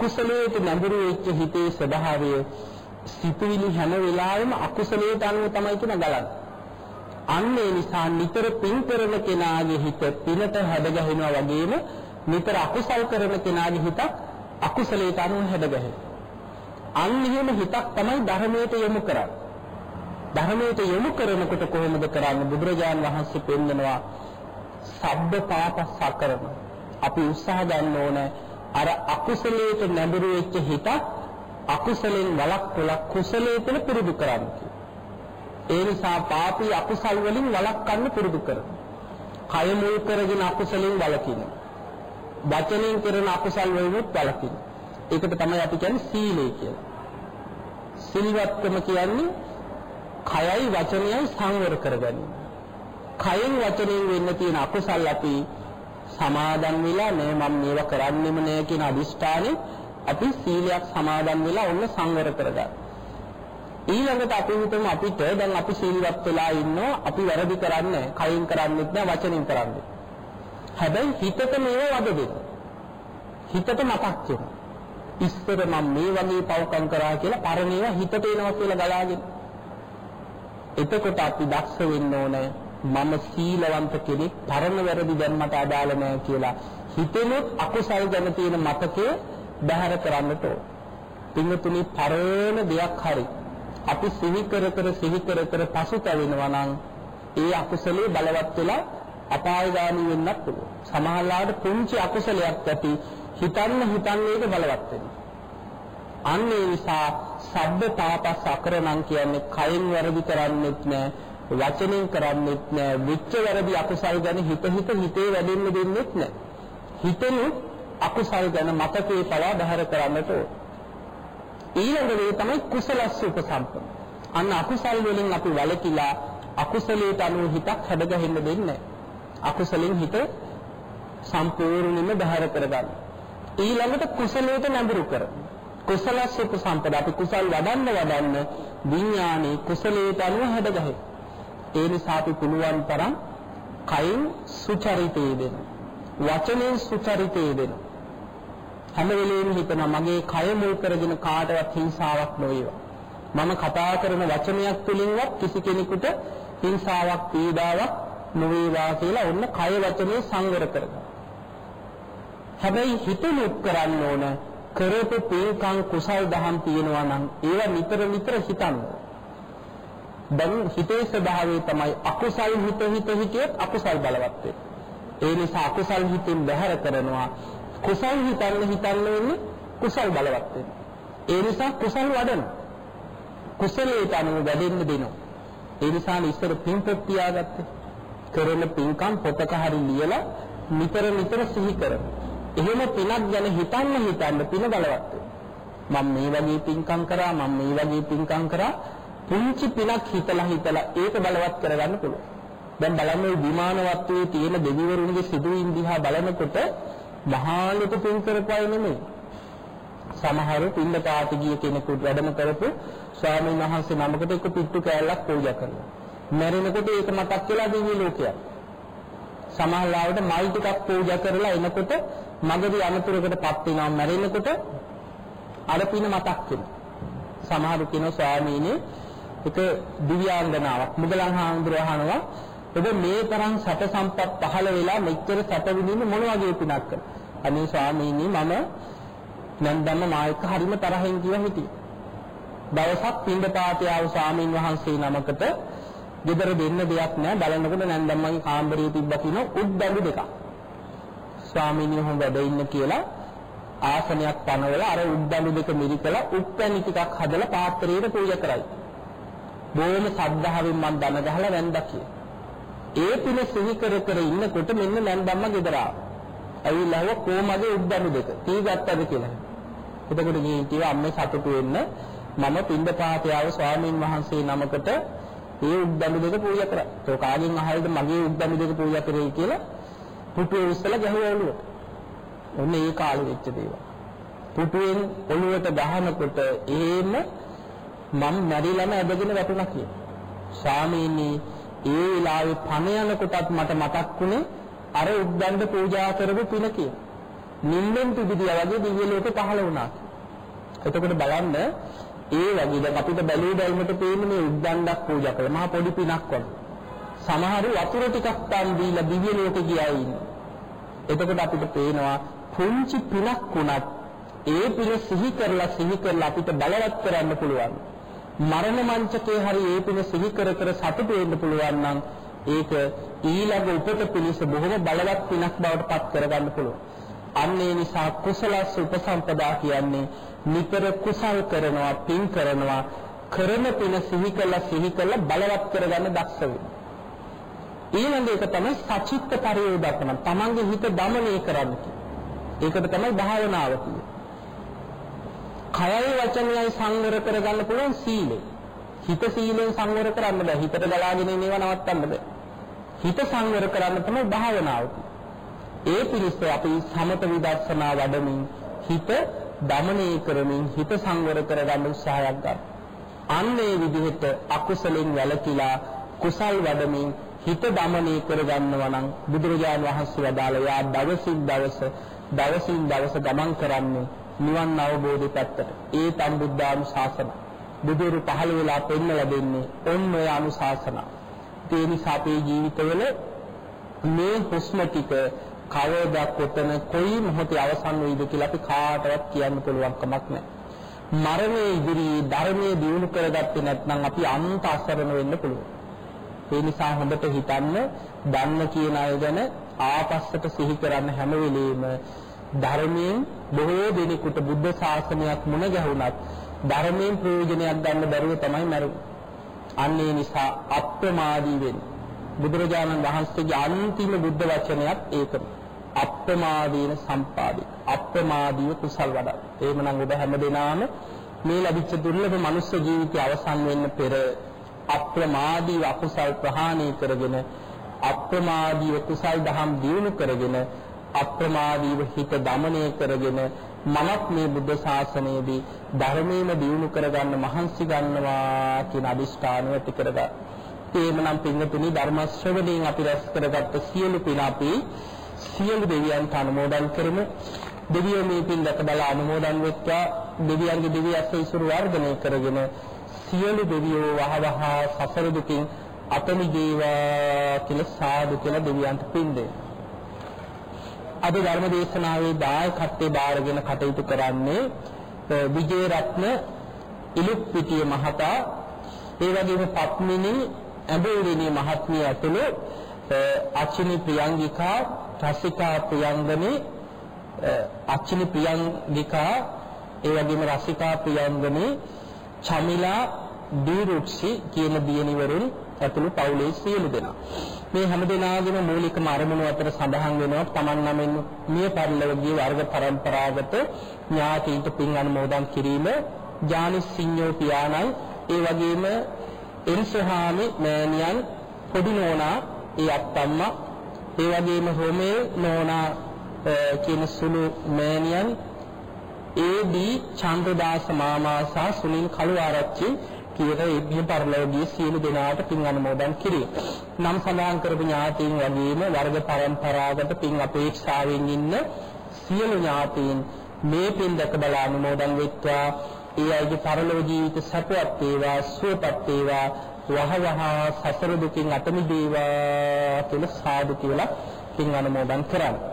අකුසලයට නැඹුරු වෙච්ච හිතේ ස්වභාවය සිතුවිලි හැම වෙලාවෙම අකුසලයට අනුව තමයි කියන ගලන්නේ. අන්න ඒ නිසා නිතර පින් කරන කෙනාගේ හිත පිනට හැදගැහෙනවා වගේම නිතර අකුසල් කරන කෙනාගේ හිත අකුසලයට අනුව හැදගැහෙනවා. අන්න එහෙම හිතක් තමයි ධර්මයට යොමු කරන්නේ. ධර්මයට යොමු කරනකොට කොහොමද කරන්නේ? බුදුරජාන් වහන්සේ පෙන්නනවා සබ්බ පාපස්සකරන. අපි උත්සාහ ගන්න ඕනේ අර අකුසලයට නැඹුරු වෙච්ච හිතක් අකුසලෙන් වළක්වලා කුසලයේ තුල පුරුදු කරන්න ඒ නිසා පාපී අකුසල් වලින් වළක්වන්න පුරුදු කරනවා. කය මුල් කරගෙන අකුසලෙන් වළකින. වචනෙන් කරන අකුසල් වලිනුත් වළකින. ඒකට තමයි අපි කියන්නේ සීලය කියලා. සිල්වත්කම කියන්නේ කයයි වචනයයි සංවර කරගැනීම. කයෙන් වචනයෙන් වෙන්න තියෙන අකුසල් අපි සමාදන් වෙලා නෑ මම මේවා කරන්නෙම නෑ කියන අදිෂ්ඨානෙ අපි සීලයක් සමාදන් වෙලා ඔන්න සංවර කරගන්න. ඊළඟට අපි හිතමු අපිට දැන් අපි සීලවත් වෙලා ඉන්නවා අපි වැරදි කරන්නේ කයින් කරන්නේත් නෑ වචනෙන් කරන්නේ. හැබැයි හිතට මේව වද දෙන්න. හිතට මතක් වෙනවා. ඉස්සර මම මේ වගේ පව්කම් කරා කියලා පරණේවා හිතට එනවා කියලා ගලාගෙන. එතකොට අපි දක්ෂ වෙන්න ඕනේ මම සීලවන්ත කෙනෙක් පරණ වැරදි දැන් මට අදාළ නැහැ කියලා හිතෙනොත් අකුසල් ගැන තියෙන මතකය බැහැර කරන්නට ඕන. පින්තුනි පරණ දෙයක් හරි අපි සිහි කර කර සිහි කර කර පසුතැවෙනවා නම් ඒ අකුසලේ බලවත් වෙලා අපායගාමී වෙන්නත් පුළුවන්. සමහරවිට පුංචි අකුසලයක් ඇති හිතන්න හිතන්න ඒක බලවත් වෙනවා. අන්න ඒ නිසා සබ්බ පාපස් අකරණම් කියන්නේ කයෙන් වැරදි කරන්නේත් නැහැ වචනෙන් කරන්නේත් නැහැ විච්ච වැරදි අකුසල් ගැන හිත හිත හිතේ වැඩෙන්න දෙන්නෙත් නැහැ හිතෙනුත් අකුසල් ගැන මතකේ පවා බහැර කරන්නට ඕන. ඊළඟ දේ තමයි කුසලස්ස උපසම්පන අන්න අකුසල් වලින් අපි වලකිලා අකුසලයට අනුව හිතක් හැදගහෙන්න දෙන්නේ අකුසලෙන් හිත සම්පූර්ණයෙන්ම බහැර කරගන්න. ඊළඟට කුසලයට නැඹුරු කරනවා කුසලස්ස උපසම්පද අපි කුසල් වඩන්න වඩන්න විඥානේ කුසලයට අනුව හැදගහේ ඒ නිසා අපි පුළුවන් තරම් කයින් සුචරිතේ දෙන වචනෙන් සුචරිතේ දෙන හැම වෙලෙම හිතනවා මගේ කය මුල් කරගෙන කාටවත් හිංසාවක් නොවේවා. මම කතා කරන වචනයක් තුලින්වත් කිසි කෙනෙකුට හිංසාවක් පීඩාවක් නොවේවා කියලා ඔන්න කය වචනේ සංවර කරගන්න හැබැයි හිතනුත් කරන්න ඕන කරපු පින්කම් කුසල් දහම් තියෙනවා නම් ඒවා නිතර නිතර හිතන්න. දැන් හිතේ ස්වභාවය තමයි අකුසල් හිත හිත හිතියොත් අකුසල් බලවත් ඒ නිසා අකුසල් හිතින් බැහැර කරනවා. කුසල් හිතන්න හිතන්න වෙන්නේ කුසල් බලවත් ඒ නිසා කුසල් වඩන. කුසලයට අනුව වැඩෙන්න දෙනවා. ඒ නිසා ඉස්සර පින්පොත් තියාගත්තේ. කරන පින්කම් පොතක හරි ලියලා නිතර නිතර සිහි කරනවා. එහෙම පිනක් ගැන හිතන්න හිතන්න පින බලවත් මම මේ වගේ පින්කම් කරා මම මේ වගේ පින්කම් කරා පුංචි පිනක් හිතලා හිතලා ඒක බලවත් කරගන්න පුළුවන්. දැන් බලන්න මේ විමාන වත්තුවේ තියෙන දෙවිවරුන්ගේ සිදුවීම් දිහා බලනකොට මහා ලොකු පින් කරපයි නෙමෙයි. සමහර පින්න පාති ගිය කෙනෙකුට වැඩම කරපු ස්වාමීන් වහන්සේ නමකට එක පිට්ටු කෑල්ලක් පූජා කරනවා. මැරෙනකොට ඒක මතක් වෙලා දිව්‍ය ලෝකයක්. සමහරවිට මල් ටිකක් පූජා කරලා එනකොට මගදී අනතුරකටපත් වෙනවා මැරෙනකොට අර පින මතක් වෙනවා. සමහරු කියනවා ස්වාමීනි එක දිව්‍යාංගනාවක් මුගලන් හාමුදුරුවෝ අහනවා ඔබ මේ තරම් සැප සම්පත් පහළ වෙලා මෙච්චර සැප විඳින්න මොන වගේ පිනක් කරා? අනේ ස්වාමීනි මම නන්දන්න මායක හරිම තරහින් කිව හිටියේ. දවසක් පින්දපාතේ ආව ස්වාමීන් වහන්සේ නමකට ගෙදර දෙන්න දෙයක් නැහැ බලනකොට නන්දම්මගේ කාමරයේ තිබ්බ කියන උද්දඟු දෙකක්. ස්වාමීනිය හොඳ වැඩ ඉන්න කියලා ආසනයක් පනවලා අර උද්දඬු දෙක මිරිකලා උප්පැණි ටිකක් හදලා පාත්‍රයට පූජා කරයි. බොහොම සද්ධාවෙන් මම දන ගහලා වැන්දා කියලා. ඒ පින සිහි කර කර ඉන්නකොට මෙන්න නැන්දම්ම ගෙදර ආවා. ඇවිල්ලා හව කොහමද උද්දඬු දෙක? තී ගත්තද කියලා. එතකොට ගිහින් කිව්වා අම්මේ සතුටු වෙන්න මම පින්දපාතේ ආව ස්වාමීන් වහන්සේ නමකට ඒ උද්දඬු දෙක පූජා කරා. ඒක කාගෙන් අහයිද මගේ උද්දඬු දෙක පූජා කරේ කියලා පුටුවේ ඉස්සලා ගැහුවා ඔළුවට. ඔන්න ඒ කාලෙ වෙච්ච දේවල්. පුටුවෙන් ඔළුවට ගහනකොට එහෙම මම මැරිලාම ඇදගෙන වැටුණා කියලා. ස්වාමීනි ඒ වෙලාවේ පණ යනකොටත් මට මතක් වුණේ අර උද්දණ්ඩ පූජා කරපු පින කියලා. නිම්මෙන් පිබිදියා වගේ දිව්‍ය ලෝක පහළ වුණා. එතකොට බලන්න ඒ වගේ දැන් අපිට බැලුව බැලමට පේන්නේ මේ උද්දණ්ඩක් පූජා කළා. මහා පොඩි පිනක් වගේ. සමහරු වතුර ටිකක් තාන් දීලා දිව්‍ය ලෝකෙ ගියා ඉන්නේ. එතකොට අපිට පේනවා පුංචි පිනක් වුණත් ඒ පින සිහි කරලා සිහි කරලා අපිට බලවත් කරන්න පුළුවන්. මරණ මංචකේ හරි ඒ පින සිහි කර කර සතුටු වෙන්න පුළුවන් නම් ඒක ඊළඟ උපත පිණිස බොහොම බලවත් පිනක් බවට පත් කරගන්න පුළුවන්. අන්න ඒ නිසා කුසලස් උපසම්පදා කියන්නේ නිතර කුසල් කරනවා, පින් කරනවා, කරන පින සිහි කළා සිහි කළා බලවත් කරගන්න දක්ෂ වෙනවා. ඊළඟ එක තමයි සචිත්ත පරියෝදපන. තමන්ගේ හිත දමනය කරන්න ඒකට තමයි භාවනාව කියන්නේ. කයයි වචනයයි සංවර කරගන්න පුළුවන් සීලය. හිත සීලෙන් සංවර කරන්න බෑ. හිතට ගලාගෙන ඉන්න ඒවා නවත්තන්න බෑ. හිත සංවර කරන්න තමයි භාවනාව ඒ පිළිස්ස අපි සමත විදර්ශනා වඩමින් හිත දමනය කරමින් හිත සංවර කරගන්න උත්සාහයක් ගන්න. අන්න ඒ විදිහට අකුසලෙන් වැළකීලා කුසල් වඩමින් හිත දමනය කරගන්නවා නම් බුදුරජාණන් වහන්සේ වදාළ යා දවසින් දවස දවසින් දවස ගමන් කරන්නේ නිවන් අවබෝධය පැත්තට. ඒ තම් බුද්ධානුශාසන. බුදුරු පහළ වෙලා පෙන්වලා දෙන්නේ ඔන්න ඔය අනුශාසන. ඒ නිසා අපේ ජීවිතවල මේ හුස්ම ටික කවදා කොතන කොයි මොහොතේ අවසන් වෙයිද කියලා අපි කාටවත් කියන්න පුළුවන් කමක් නැහැ. මරණය ඉදිරියේ ධර්මයේ දියුණු කරගත්තේ නැත්නම් අපි අන්ත අසරණ වෙන්න පුළුවන්. ඒ නිසා හොඳට හිතන්න දන්න කියන අය ගැන ආපස්සට සිහි කරන්න හැම වෙලෙම ධර්මයෙන් බොහෝ දෙනෙකුට බුද්ධ ශාසනයක් මුණ ගැහුණත් ධර්මයෙන් ප්‍රයෝජනයක් ගන්න බැරුව තමයි මරුනේ. අන්න ඒ නිසා අප්‍රමාදී වෙන්න. බුදුරජාණන් වහන්සේගේ අන්තිම බුද්ධ වචනයත් ඒකම. අප්‍රමාදීන සම්පාදී. අප්‍රමාදීව කුසල් වඩා. එහෙමනම් ඔබ හැමදෙනාම මේ ලැබිච්ච දුර්ලභ මනුෂ්‍ය ජීවිතය අවසන් වෙන්න පෙර අප්‍රමාදීව අකුසල් ප්‍රහාණය කරගෙන අප්‍රමාදීව කුසල් දහම් දියුණු කරගෙන අප්‍රමාදීව හිත දමනය කරගෙන මමත් මේ බුද්ධ ශාසනයේදී ධර්මයේම දියුණු කරගන්න මහන්සි ගන්නවා කියන අදිෂ්ඨානය ඇති කරගන්න. ඒමනම් පින්තුනි ධර්ම ශ්‍රවණයෙන් අපි රැස් කරගත්ත සියලු පින් අපි සියලු දෙවියන්ට අනුමෝදන් කරමු. දෙවියෝ මේ පින් දැක බල අනුමෝදන් වෙත්වා දෙවියන්ගේ දිව්‍ය අසීසුරු වර්ධනය කරගෙන සියලු දෙවියෝ වහවහ සසර දුකින් අත මිදේවා කියලා සාදු කියලා දෙවියන්ට පින් දෙන්න. අද ධර්ම දේශනාවේ දායකත්වයේ බාරගෙන කටයුතු කරන්නේ විජේ රත්න ඉලුප්පිටිය මහතා ඒ වගේම පත්මිනි ඇඹුල්විනී මහත්මිය ඇතුළු අචිනි ප්‍රියංගිකා රසිකා ප්‍රියංගනේ අචිනි ප්‍රියංගිකා ඒ වගේම රසිකා ප්‍රියංගනේ චමිලා දීරුක්ෂි කියන දියණිවරුන් ඇතුළු පවුලේ සියලු දෙනා මේ හැම දෙනාගේම මූලිකම අරමුණු අතර සඳහන් වෙනවා තමන් නමින් මිය පරලෝකීය වර්ග પરම්පරාගත ඥාතීන්ට පින් අනුමෝදන් කිරීම ජානිස් සිඤ්ඤෝ පියාණන් ඒ වගේම එන්සහාමි මෑණියන් පොඩි නෝනා ඒ අත්තම්මා ඒ වගේම රොමේ නෝනා කියන සුළු මෑණියන් ඒ.ඩී. චන්ද්‍රදාස මාමා සහ සුනිල් කළුආරච්චි කියන ඒ බිය පරලෝකීය සියලු දෙනාට පින් අනුමෝදන් කිරීම. නම් සඳහන් කරපු ඥාතීන් වගේම වර්ග પરම්පරාගත පින් අපේක්ෂාවෙන් ඉන්න සියලු ඥාතීන් මේ පින් දැක බල අනුමෝදන් වෙත්වා. ඒ අයගේ පරලෝක ජීවිත සපවත් වේවා, සුවපත් වේවා, වහවහ සසර දුකින් අත මිදේවා කියලා සාදු කියලා පින් අනුමෝදන් කරන්නේ.